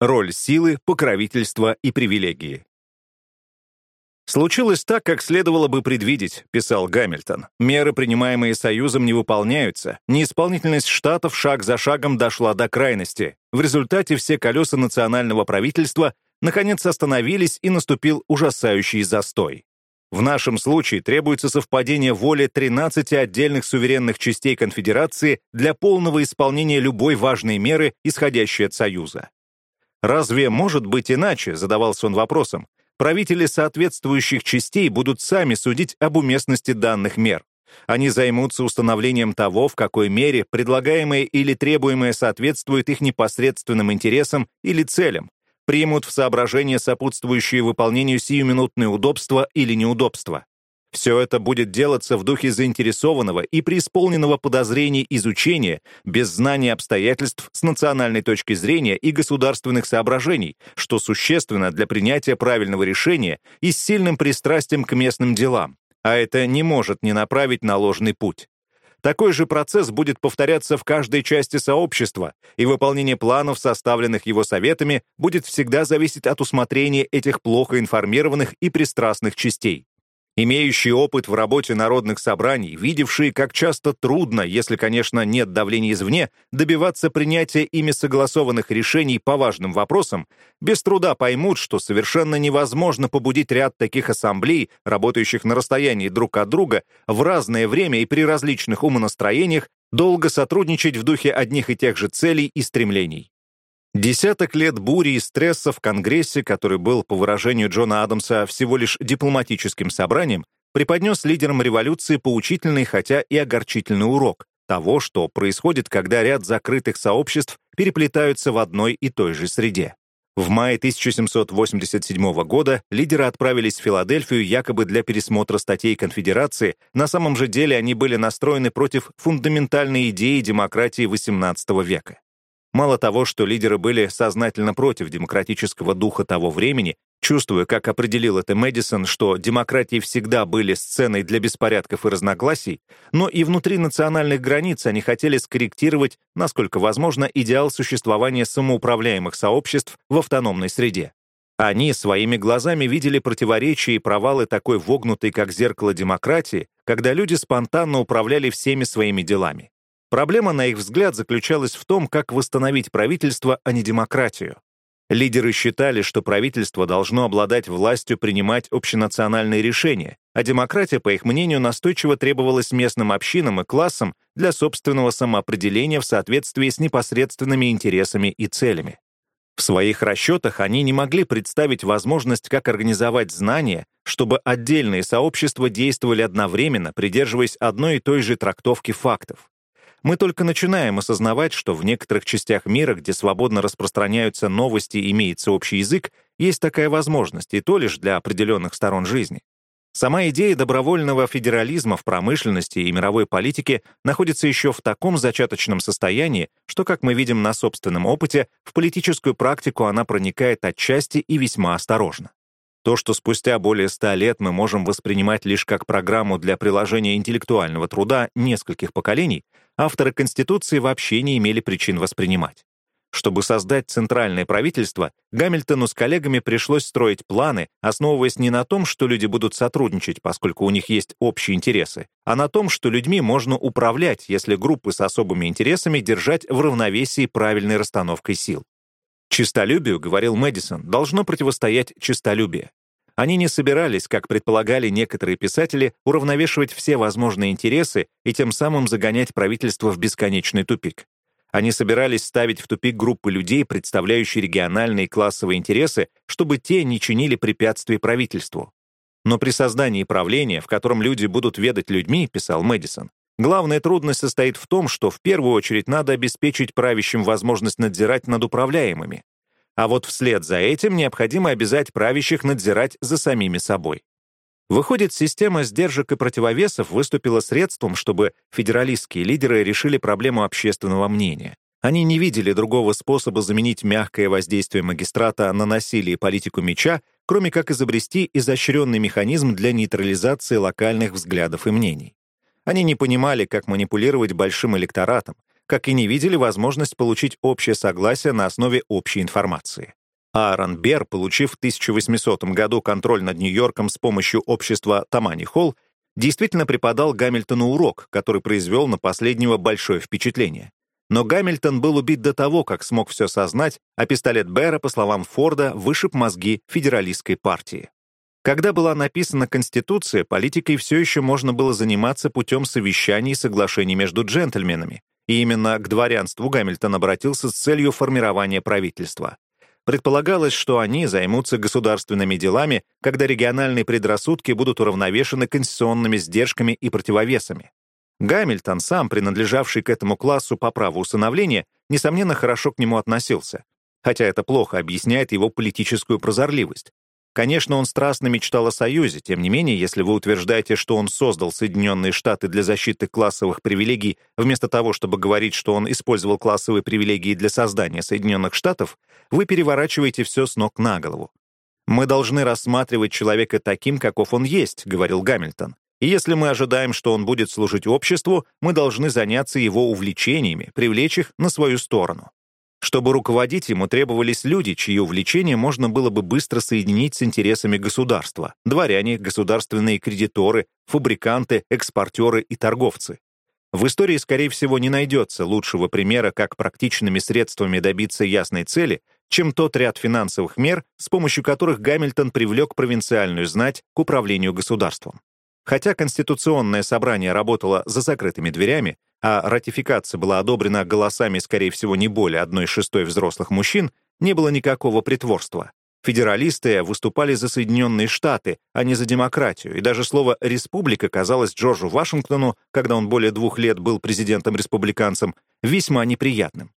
Роль силы, покровительства и привилегии. «Случилось так, как следовало бы предвидеть», — писал Гамильтон. «Меры, принимаемые Союзом, не выполняются. Неисполнительность штатов шаг за шагом дошла до крайности. В результате все колеса национального правительства наконец остановились и наступил ужасающий застой. В нашем случае требуется совпадение воли 13 отдельных суверенных частей конфедерации для полного исполнения любой важной меры, исходящей от Союза. Разве может быть иначе, задавался он вопросом, правители соответствующих частей будут сами судить об уместности данных мер. Они займутся установлением того, в какой мере предлагаемое или требуемое соответствует их непосредственным интересам или целям, примут в соображение сопутствующие выполнению сиюминутные удобства или неудобства. Все это будет делаться в духе заинтересованного и преисполненного подозрений изучения, без знания обстоятельств с национальной точки зрения и государственных соображений, что существенно для принятия правильного решения и с сильным пристрастием к местным делам, а это не может не направить на ложный путь. Такой же процесс будет повторяться в каждой части сообщества, и выполнение планов, составленных его советами, будет всегда зависеть от усмотрения этих плохо информированных и пристрастных частей. Имеющие опыт в работе народных собраний, видевшие, как часто трудно, если, конечно, нет давления извне, добиваться принятия ими согласованных решений по важным вопросам, без труда поймут, что совершенно невозможно побудить ряд таких ассамблей, работающих на расстоянии друг от друга, в разное время и при различных умонастроениях, долго сотрудничать в духе одних и тех же целей и стремлений. Десяток лет бури и стресса в Конгрессе, который был, по выражению Джона Адамса, всего лишь дипломатическим собранием, преподнес лидерам революции поучительный, хотя и огорчительный урок того, что происходит, когда ряд закрытых сообществ переплетаются в одной и той же среде. В мае 1787 года лидеры отправились в Филадельфию якобы для пересмотра статей Конфедерации, на самом же деле они были настроены против фундаментальной идеи демократии XVIII века. Мало того, что лидеры были сознательно против демократического духа того времени, чувствуя, как определил это Мэдисон, что демократии всегда были сценой для беспорядков и разногласий, но и внутри национальных границ они хотели скорректировать, насколько возможно, идеал существования самоуправляемых сообществ в автономной среде. Они своими глазами видели противоречия и провалы такой вогнутой, как зеркало демократии, когда люди спонтанно управляли всеми своими делами. Проблема, на их взгляд, заключалась в том, как восстановить правительство, а не демократию. Лидеры считали, что правительство должно обладать властью принимать общенациональные решения, а демократия, по их мнению, настойчиво требовалась местным общинам и классам для собственного самоопределения в соответствии с непосредственными интересами и целями. В своих расчетах они не могли представить возможность, как организовать знания, чтобы отдельные сообщества действовали одновременно, придерживаясь одной и той же трактовки фактов. Мы только начинаем осознавать, что в некоторых частях мира, где свободно распространяются новости и имеется общий язык, есть такая возможность, и то лишь для определенных сторон жизни. Сама идея добровольного федерализма в промышленности и мировой политике находится еще в таком зачаточном состоянии, что, как мы видим на собственном опыте, в политическую практику она проникает отчасти и весьма осторожно. То, что спустя более ста лет мы можем воспринимать лишь как программу для приложения интеллектуального труда нескольких поколений, авторы Конституции вообще не имели причин воспринимать. Чтобы создать центральное правительство, Гамильтону с коллегами пришлось строить планы, основываясь не на том, что люди будут сотрудничать, поскольку у них есть общие интересы, а на том, что людьми можно управлять, если группы с особыми интересами держать в равновесии правильной расстановкой сил. Чистолюбию, говорил Мэдисон, должно противостоять чистолюбие. Они не собирались, как предполагали некоторые писатели, уравновешивать все возможные интересы и тем самым загонять правительство в бесконечный тупик. Они собирались ставить в тупик группы людей, представляющие региональные и классовые интересы, чтобы те не чинили препятствий правительству. Но при создании правления, в котором люди будут ведать людьми, писал Мэдисон, главная трудность состоит в том, что в первую очередь надо обеспечить правящим возможность надзирать над управляемыми. А вот вслед за этим необходимо обязать правящих надзирать за самими собой. Выходит, система сдержек и противовесов выступила средством, чтобы федералистские лидеры решили проблему общественного мнения. Они не видели другого способа заменить мягкое воздействие магистрата на насилие и политику меча, кроме как изобрести изощренный механизм для нейтрализации локальных взглядов и мнений. Они не понимали, как манипулировать большим электоратом, как и не видели возможность получить общее согласие на основе общей информации. Аарон Бер, получив в 1800 году контроль над Нью-Йорком с помощью общества Тамани Холл, действительно преподал Гамильтону урок, который произвел на последнего большое впечатление. Но Гамильтон был убит до того, как смог все сознать, а пистолет Бера, по словам Форда, вышиб мозги федералистской партии. Когда была написана Конституция, политикой все еще можно было заниматься путем совещаний и соглашений между джентльменами, и именно к дворянству Гамильтон обратился с целью формирования правительства. Предполагалось, что они займутся государственными делами, когда региональные предрассудки будут уравновешены конституционными сдержками и противовесами. Гамильтон, сам принадлежавший к этому классу по праву усыновления, несомненно, хорошо к нему относился. Хотя это плохо объясняет его политическую прозорливость. Конечно, он страстно мечтал о Союзе, тем не менее, если вы утверждаете, что он создал Соединенные Штаты для защиты классовых привилегий, вместо того, чтобы говорить, что он использовал классовые привилегии для создания Соединенных Штатов, вы переворачиваете все с ног на голову. «Мы должны рассматривать человека таким, каков он есть», — говорил Гамильтон. «И если мы ожидаем, что он будет служить обществу, мы должны заняться его увлечениями, привлечь их на свою сторону». Чтобы руководить ему требовались люди, чьи увлечения можно было бы быстро соединить с интересами государства. Дворяне, государственные кредиторы, фабриканты, экспортеры и торговцы. В истории, скорее всего, не найдется лучшего примера, как практичными средствами добиться ясной цели, чем тот ряд финансовых мер, с помощью которых Гамильтон привлек провинциальную знать к управлению государством. Хотя Конституционное собрание работало за закрытыми дверями, а ратификация была одобрена голосами, скорее всего, не более одной шестой взрослых мужчин, не было никакого притворства. Федералисты выступали за Соединенные Штаты, а не за демократию, и даже слово «республика» казалось Джорджу Вашингтону, когда он более двух лет был президентом-республиканцем, весьма неприятным.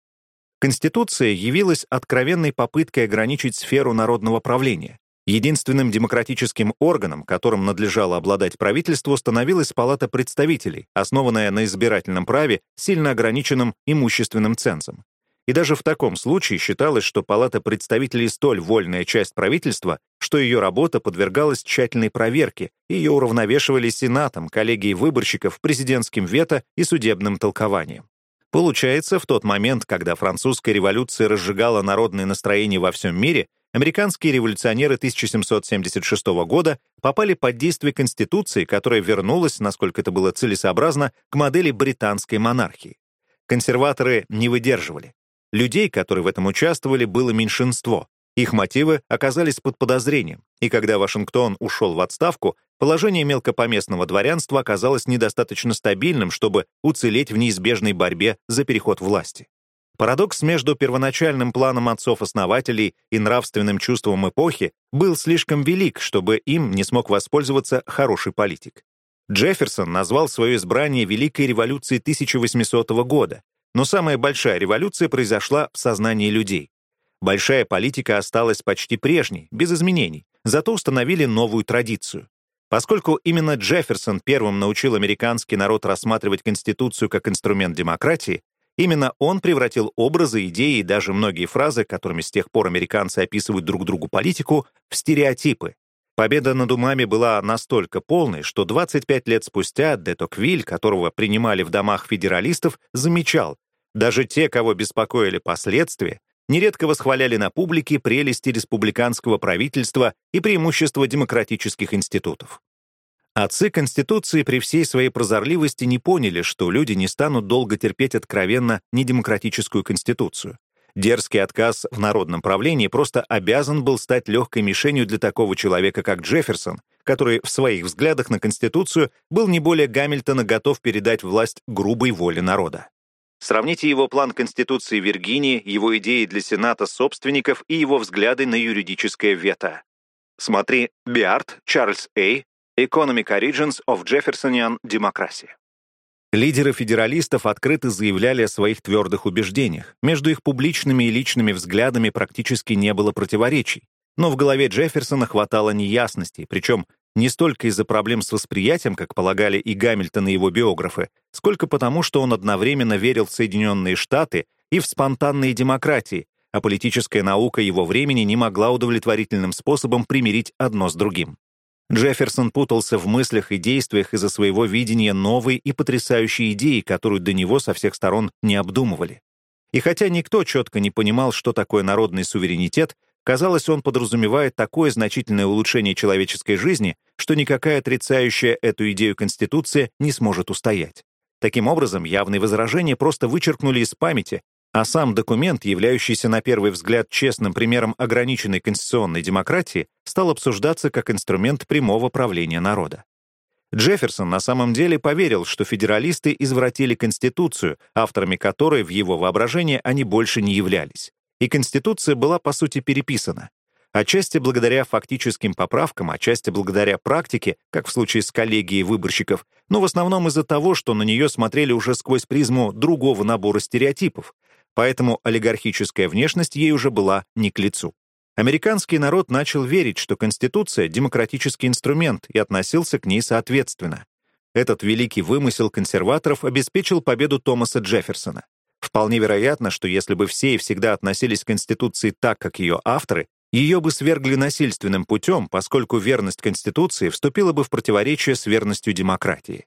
Конституция явилась откровенной попыткой ограничить сферу народного правления. Единственным демократическим органом, которым надлежало обладать правительству, становилась Палата представителей, основанная на избирательном праве, сильно ограниченным имущественным цензом. И даже в таком случае считалось, что Палата представителей столь вольная часть правительства, что ее работа подвергалась тщательной проверке, и ее уравновешивали Сенатом, коллегией выборщиков, президентским вето и судебным толкованием. Получается, в тот момент, когда французская революция разжигала народные настроения во всем мире, американские революционеры 1776 года попали под действие Конституции, которая вернулась, насколько это было целесообразно, к модели британской монархии. Консерваторы не выдерживали. Людей, которые в этом участвовали, было меньшинство. Их мотивы оказались под подозрением, и когда Вашингтон ушел в отставку, положение мелкопоместного дворянства оказалось недостаточно стабильным, чтобы уцелеть в неизбежной борьбе за переход власти. Парадокс между первоначальным планом отцов-основателей и нравственным чувством эпохи был слишком велик, чтобы им не смог воспользоваться хороший политик. Джефферсон назвал свое избрание Великой революцией 1800 года, но самая большая революция произошла в сознании людей. Большая политика осталась почти прежней, без изменений, зато установили новую традицию. Поскольку именно Джефферсон первым научил американский народ рассматривать Конституцию как инструмент демократии, Именно он превратил образы, идеи и даже многие фразы, которыми с тех пор американцы описывают друг другу политику, в стереотипы. Победа над умами была настолько полной, что 25 лет спустя де Токвиль, которого принимали в домах федералистов, замечал, даже те, кого беспокоили последствия, нередко восхваляли на публике прелести республиканского правительства и преимущества демократических институтов. Отцы Конституции при всей своей прозорливости не поняли, что люди не станут долго терпеть откровенно недемократическую Конституцию. Дерзкий отказ в народном правлении просто обязан был стать легкой мишенью для такого человека, как Джефферсон, который в своих взглядах на Конституцию был не более Гамильтона готов передать власть грубой воле народа. Сравните его план Конституции Виргинии, его идеи для Сената собственников и его взгляды на юридическое вето. Смотри Биарт, Чарльз Эй, Economic Origins of Jeffersonian Democracy. Лидеры федералистов открыто заявляли о своих твердых убеждениях. Между их публичными и личными взглядами практически не было противоречий. Но в голове Джефферсона хватало неясностей, причем не столько из-за проблем с восприятием, как полагали и Гамильтон и его биографы, сколько потому, что он одновременно верил в Соединенные Штаты и в спонтанные демократии, а политическая наука его времени не могла удовлетворительным способом примирить одно с другим. Джефферсон путался в мыслях и действиях из-за своего видения новой и потрясающей идеи, которую до него со всех сторон не обдумывали. И хотя никто четко не понимал, что такое народный суверенитет, казалось, он подразумевает такое значительное улучшение человеческой жизни, что никакая отрицающая эту идею Конституция не сможет устоять. Таким образом, явные возражения просто вычеркнули из памяти, а сам документ, являющийся на первый взгляд честным примером ограниченной конституционной демократии, стал обсуждаться как инструмент прямого правления народа. Джефферсон на самом деле поверил, что федералисты извратили Конституцию, авторами которой в его воображении они больше не являлись. И Конституция была, по сути, переписана. Отчасти благодаря фактическим поправкам, отчасти благодаря практике, как в случае с коллегией выборщиков, но в основном из-за того, что на нее смотрели уже сквозь призму другого набора стереотипов, поэтому олигархическая внешность ей уже была не к лицу. Американский народ начал верить, что Конституция — демократический инструмент и относился к ней соответственно. Этот великий вымысел консерваторов обеспечил победу Томаса Джефферсона. Вполне вероятно, что если бы все и всегда относились к Конституции так, как ее авторы, ее бы свергли насильственным путем, поскольку верность Конституции вступила бы в противоречие с верностью демократии.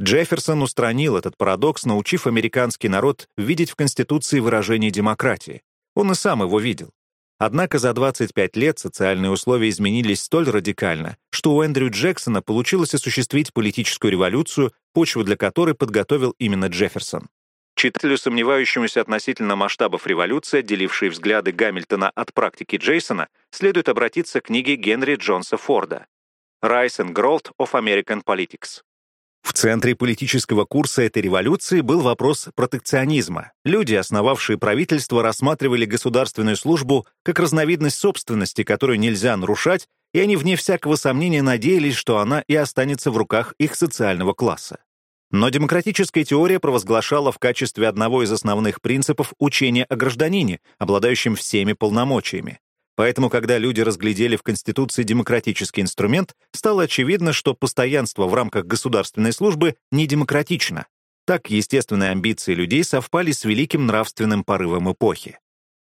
Джефферсон устранил этот парадокс, научив американский народ видеть в Конституции выражение демократии. Он и сам его видел. Однако за 25 лет социальные условия изменились столь радикально, что у Эндрю Джексона получилось осуществить политическую революцию, почву для которой подготовил именно Джефферсон. Читателю, сомневающемуся относительно масштабов революции, отделившей взгляды Гамильтона от практики Джейсона, следует обратиться к книге Генри Джонса Форда «Rise and Growth of American Politics». В центре политического курса этой революции был вопрос протекционизма. Люди, основавшие правительство, рассматривали государственную службу как разновидность собственности, которую нельзя нарушать, и они, вне всякого сомнения, надеялись, что она и останется в руках их социального класса. Но демократическая теория провозглашала в качестве одного из основных принципов учение о гражданине, обладающем всеми полномочиями. Поэтому, когда люди разглядели в Конституции демократический инструмент, стало очевидно, что постоянство в рамках государственной службы недемократично. Так естественные амбиции людей совпали с великим нравственным порывом эпохи.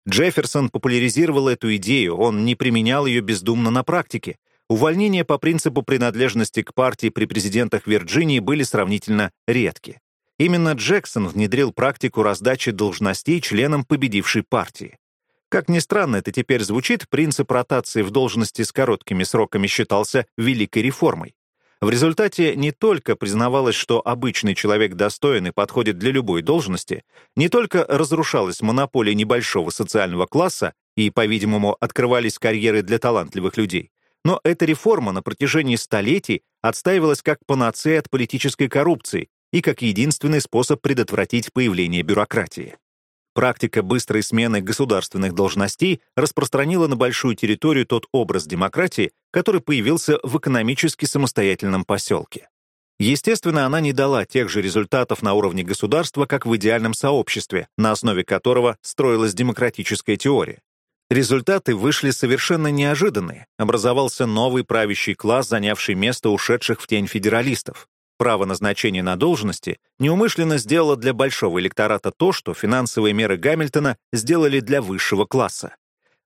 Джефферсон популяризировал эту идею, он не применял ее бездумно на практике. Увольнения по принципу принадлежности к партии при президентах Вирджинии были сравнительно редки. Именно Джексон внедрил практику раздачи должностей членам победившей партии. Как ни странно это теперь звучит, принцип ротации в должности с короткими сроками считался великой реформой. В результате не только признавалось, что обычный человек достоин и подходит для любой должности, не только разрушалась монополия небольшого социального класса и, по-видимому, открывались карьеры для талантливых людей, но эта реформа на протяжении столетий отстаивалась как панацея от политической коррупции и как единственный способ предотвратить появление бюрократии. Практика быстрой смены государственных должностей распространила на большую территорию тот образ демократии, который появился в экономически самостоятельном поселке. Естественно, она не дала тех же результатов на уровне государства, как в идеальном сообществе, на основе которого строилась демократическая теория. Результаты вышли совершенно неожиданные. Образовался новый правящий класс, занявший место ушедших в тень федералистов право назначения на должности неумышленно сделало для большого электората то, что финансовые меры Гамильтона сделали для высшего класса.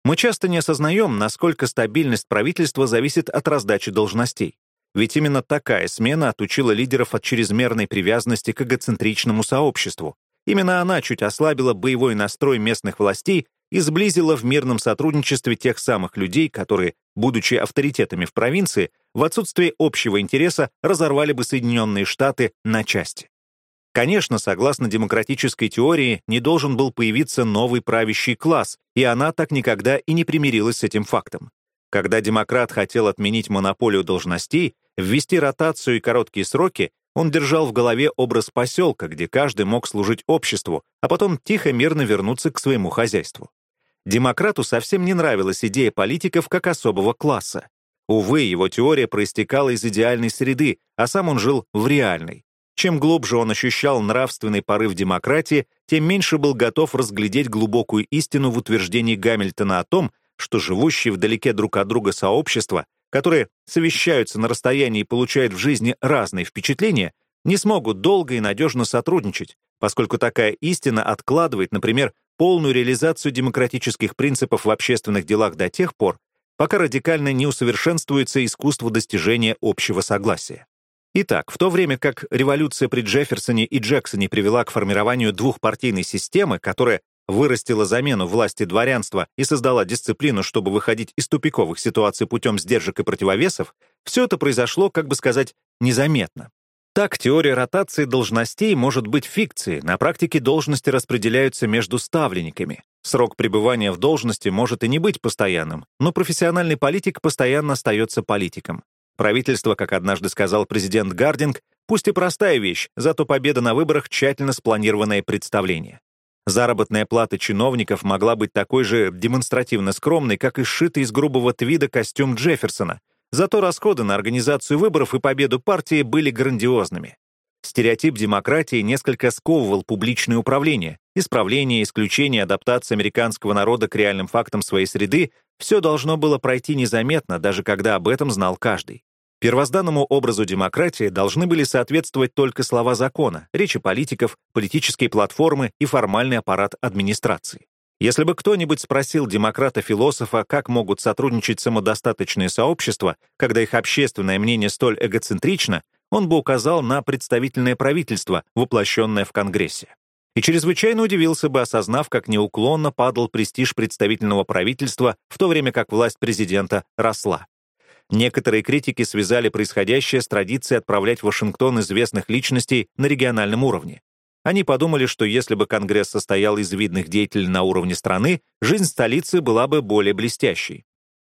Мы часто не осознаем, насколько стабильность правительства зависит от раздачи должностей. Ведь именно такая смена отучила лидеров от чрезмерной привязанности к эгоцентричному сообществу. Именно она чуть ослабила боевой настрой местных властей и сблизила в мирном сотрудничестве тех самых людей, которые, будучи авторитетами в провинции, в отсутствие общего интереса разорвали бы Соединенные Штаты на части. Конечно, согласно демократической теории, не должен был появиться новый правящий класс, и она так никогда и не примирилась с этим фактом. Когда демократ хотел отменить монополию должностей, ввести ротацию и короткие сроки, он держал в голове образ поселка, где каждый мог служить обществу, а потом тихо-мирно вернуться к своему хозяйству. Демократу совсем не нравилась идея политиков как особого класса. Увы, его теория проистекала из идеальной среды, а сам он жил в реальной. Чем глубже он ощущал нравственный порыв демократии, тем меньше был готов разглядеть глубокую истину в утверждении Гамильтона о том, что живущие вдалеке друг от друга сообщества, которые совещаются на расстоянии и получают в жизни разные впечатления, не смогут долго и надежно сотрудничать, поскольку такая истина откладывает, например, полную реализацию демократических принципов в общественных делах до тех пор, пока радикально не усовершенствуется искусство достижения общего согласия. Итак, в то время как революция при Джефферсоне и Джексоне привела к формированию двухпартийной системы, которая вырастила замену власти дворянства и создала дисциплину, чтобы выходить из тупиковых ситуаций путем сдержек и противовесов, все это произошло, как бы сказать, незаметно. Так, теория ротации должностей может быть фикцией, на практике должности распределяются между ставленниками. Срок пребывания в должности может и не быть постоянным, но профессиональный политик постоянно остается политиком. Правительство, как однажды сказал президент Гардинг, пусть и простая вещь, зато победа на выборах — тщательно спланированное представление. Заработная плата чиновников могла быть такой же демонстративно скромной, как и сшитый из грубого твида костюм Джефферсона, зато расходы на организацию выборов и победу партии были грандиозными. Стереотип демократии несколько сковывал публичное управление. Исправление, исключение, адаптация американского народа к реальным фактам своей среды — все должно было пройти незаметно, даже когда об этом знал каждый. Первозданному образу демократии должны были соответствовать только слова закона, речи политиков, политические платформы и формальный аппарат администрации. Если бы кто-нибудь спросил демократа-философа, как могут сотрудничать самодостаточные сообщества, когда их общественное мнение столь эгоцентрично, он бы указал на представительное правительство, воплощенное в Конгрессе. И чрезвычайно удивился бы, осознав, как неуклонно падал престиж представительного правительства, в то время как власть президента росла. Некоторые критики связали происходящее с традицией отправлять в Вашингтон известных личностей на региональном уровне. Они подумали, что если бы Конгресс состоял из видных деятелей на уровне страны, жизнь столицы была бы более блестящей.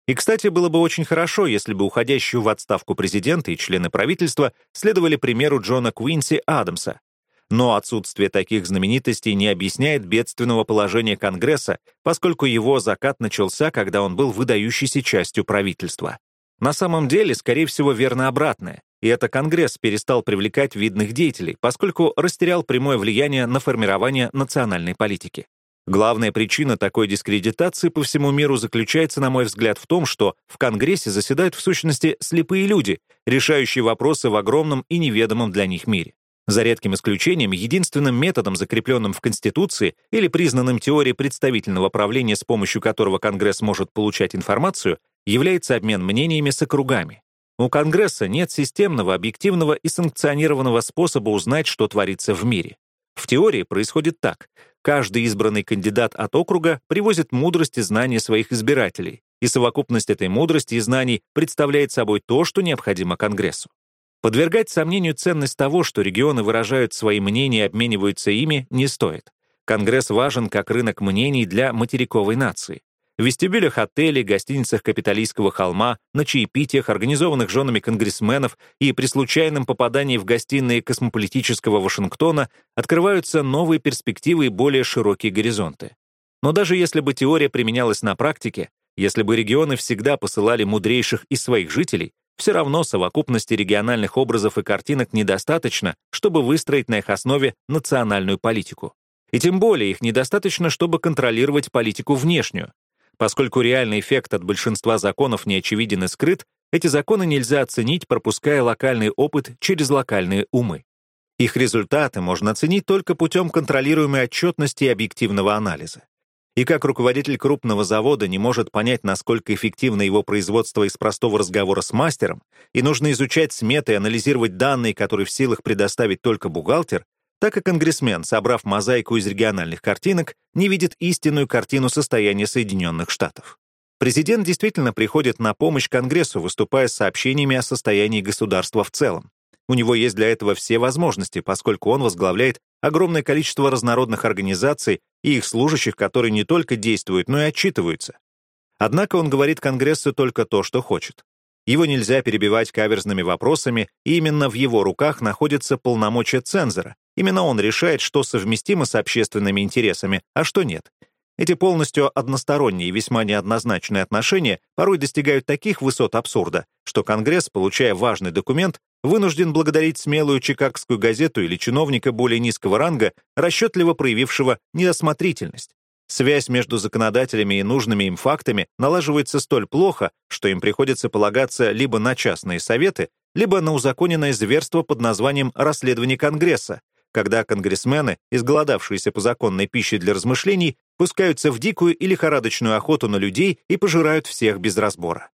И, кстати, было бы очень хорошо, если бы уходящую в отставку президента и члены правительства следовали примеру Джона Куинси Адамса. Но отсутствие таких знаменитостей не объясняет бедственного положения Конгресса, поскольку его закат начался, когда он был выдающейся частью правительства. На самом деле, скорее всего, верно обратное. И это Конгресс перестал привлекать видных деятелей, поскольку растерял прямое влияние на формирование национальной политики. Главная причина такой дискредитации по всему миру заключается, на мой взгляд, в том, что в Конгрессе заседают в сущности слепые люди, решающие вопросы в огромном и неведомом для них мире. За редким исключением, единственным методом, закрепленным в Конституции или признанным теорией представительного правления, с помощью которого Конгресс может получать информацию, является обмен мнениями с округами. У Конгресса нет системного, объективного и санкционированного способа узнать, что творится в мире. В теории происходит так. Каждый избранный кандидат от округа привозит мудрость и знания своих избирателей, и совокупность этой мудрости и знаний представляет собой то, что необходимо Конгрессу. Подвергать сомнению ценность того, что регионы выражают свои мнения и обмениваются ими, не стоит. Конгресс важен как рынок мнений для материковой нации. В вестибюлях отелей, гостиницах Капитолийского холма, на чаепитиях, организованных женами конгрессменов и при случайном попадании в гостиные космополитического Вашингтона открываются новые перспективы и более широкие горизонты. Но даже если бы теория применялась на практике, если бы регионы всегда посылали мудрейших из своих жителей, все равно совокупности региональных образов и картинок недостаточно, чтобы выстроить на их основе национальную политику. И тем более их недостаточно, чтобы контролировать политику внешнюю, Поскольку реальный эффект от большинства законов не очевиден и скрыт, эти законы нельзя оценить, пропуская локальный опыт через локальные умы. Их результаты можно оценить только путем контролируемой отчетности и объективного анализа. И как руководитель крупного завода не может понять, насколько эффективно его производство из простого разговора с мастером, и нужно изучать сметы и анализировать данные, которые в силах предоставить только бухгалтер, так и конгрессмен, собрав мозаику из региональных картинок, не видит истинную картину состояния Соединенных Штатов. Президент действительно приходит на помощь Конгрессу, выступая с сообщениями о состоянии государства в целом. У него есть для этого все возможности, поскольку он возглавляет огромное количество разнородных организаций и их служащих, которые не только действуют, но и отчитываются. Однако он говорит Конгрессу только то, что хочет. Его нельзя перебивать каверзными вопросами, и именно в его руках находится полномочия цензора. Именно он решает, что совместимо с общественными интересами, а что нет. Эти полностью односторонние и весьма неоднозначные отношения порой достигают таких высот абсурда, что Конгресс, получая важный документ, вынужден благодарить смелую чикагскую газету или чиновника более низкого ранга, расчетливо проявившего неосмотрительность. Связь между законодателями и нужными им фактами налаживается столь плохо, что им приходится полагаться либо на частные советы, либо на узаконенное зверство под названием «расследование Конгресса», когда конгрессмены, изголодавшиеся по законной пище для размышлений, пускаются в дикую и лихорадочную охоту на людей и пожирают всех без разбора.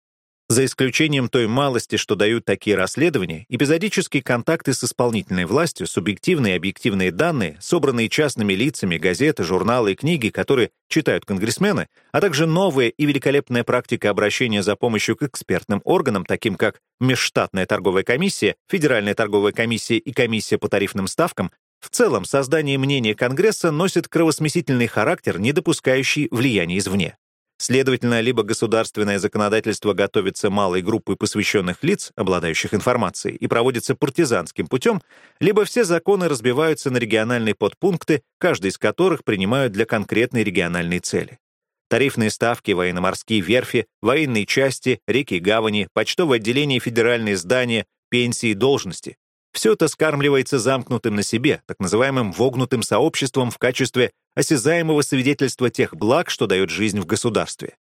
За исключением той малости, что дают такие расследования, эпизодические контакты с исполнительной властью, субъективные и объективные данные, собранные частными лицами, газеты, журналы и книги, которые читают конгрессмены, а также новая и великолепная практика обращения за помощью к экспертным органам, таким как Межштатная торговая комиссия, Федеральная торговая комиссия и Комиссия по тарифным ставкам, в целом создание мнения Конгресса носит кровосмесительный характер, не допускающий влияния извне. Следовательно, либо государственное законодательство готовится малой группой посвященных лиц, обладающих информацией, и проводится партизанским путем, либо все законы разбиваются на региональные подпункты, каждый из которых принимают для конкретной региональной цели. Тарифные ставки, военно-морские верфи, военные части, реки гавани, почтовое отделение, федеральные здания, пенсии, должности. Все это скармливается замкнутым на себе, так называемым вогнутым сообществом в качестве осязаемого свидетельства тех благ, что дает жизнь в государстве.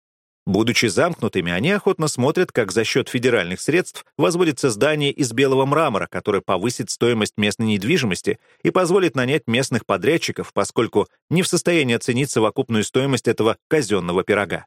Будучи замкнутыми, они охотно смотрят, как за счет федеральных средств возводится здание из белого мрамора, которое повысит стоимость местной недвижимости и позволит нанять местных подрядчиков, поскольку не в состоянии оценить совокупную стоимость этого казенного пирога.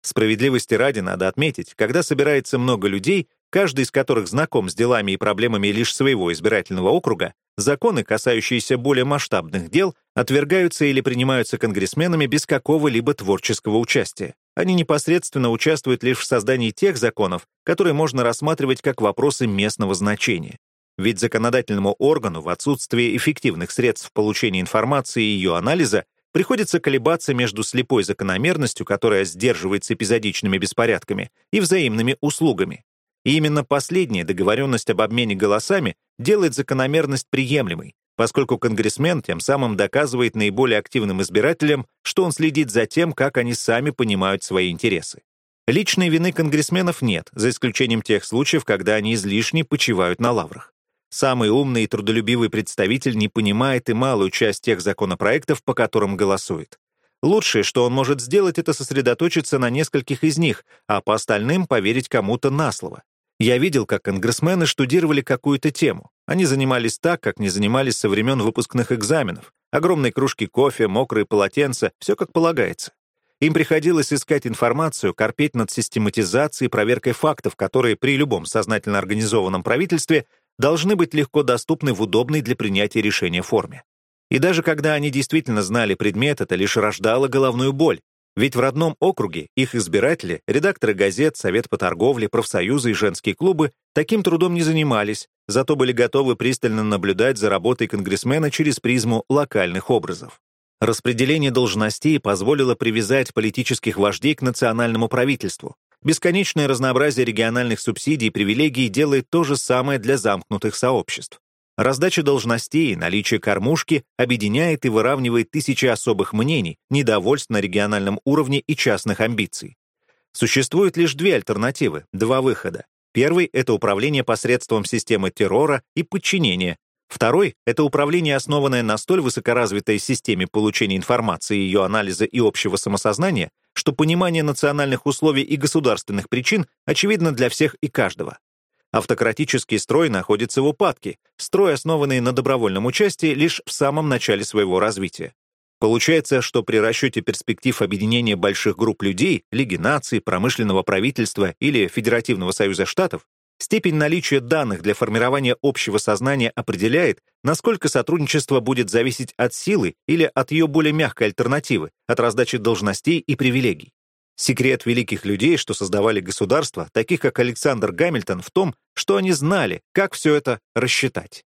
Справедливости ради надо отметить, когда собирается много людей, каждый из которых знаком с делами и проблемами лишь своего избирательного округа, законы, касающиеся более масштабных дел, отвергаются или принимаются конгрессменами без какого-либо творческого участия. Они непосредственно участвуют лишь в создании тех законов, которые можно рассматривать как вопросы местного значения. Ведь законодательному органу в отсутствие эффективных средств получения информации и ее анализа приходится колебаться между слепой закономерностью, которая сдерживается эпизодичными беспорядками, и взаимными услугами. И именно последняя договоренность об обмене голосами делает закономерность приемлемой, поскольку конгрессмен тем самым доказывает наиболее активным избирателям, что он следит за тем, как они сами понимают свои интересы. Личной вины конгрессменов нет, за исключением тех случаев, когда они излишне почивают на лаврах. Самый умный и трудолюбивый представитель не понимает и малую часть тех законопроектов, по которым голосует. Лучшее, что он может сделать, это сосредоточиться на нескольких из них, а по остальным поверить кому-то на слово. Я видел, как конгрессмены штудировали какую-то тему. Они занимались так, как не занимались со времен выпускных экзаменов. Огромные кружки кофе, мокрые полотенца, все как полагается. Им приходилось искать информацию, корпеть над систематизацией, проверкой фактов, которые при любом сознательно организованном правительстве должны быть легко доступны в удобной для принятия решения форме. И даже когда они действительно знали предмет, это лишь рождало головную боль, ведь в родном округе их избиратели, редакторы газет, совет по торговле, профсоюзы и женские клубы таким трудом не занимались, зато были готовы пристально наблюдать за работой конгрессмена через призму локальных образов. Распределение должностей позволило привязать политических вождей к национальному правительству. Бесконечное разнообразие региональных субсидий и привилегий делает то же самое для замкнутых сообществ. Раздача должностей, наличие кормушки объединяет и выравнивает тысячи особых мнений, недовольств на региональном уровне и частных амбиций. Существует лишь две альтернативы, два выхода. Первый — это управление посредством системы террора и подчинения. Второй — это управление, основанное на столь высокоразвитой системе получения информации, ее анализа и общего самосознания, что понимание национальных условий и государственных причин очевидно для всех и каждого. Автократический строй находится в упадке, строй, основанный на добровольном участии лишь в самом начале своего развития. Получается, что при расчете перспектив объединения больших групп людей, Лиги наций, промышленного правительства или Федеративного союза штатов, степень наличия данных для формирования общего сознания определяет, насколько сотрудничество будет зависеть от силы или от ее более мягкой альтернативы, от раздачи должностей и привилегий. Секрет великих людей, что создавали государство, таких как Александр Гамильтон, в том, что они знали, как все это рассчитать.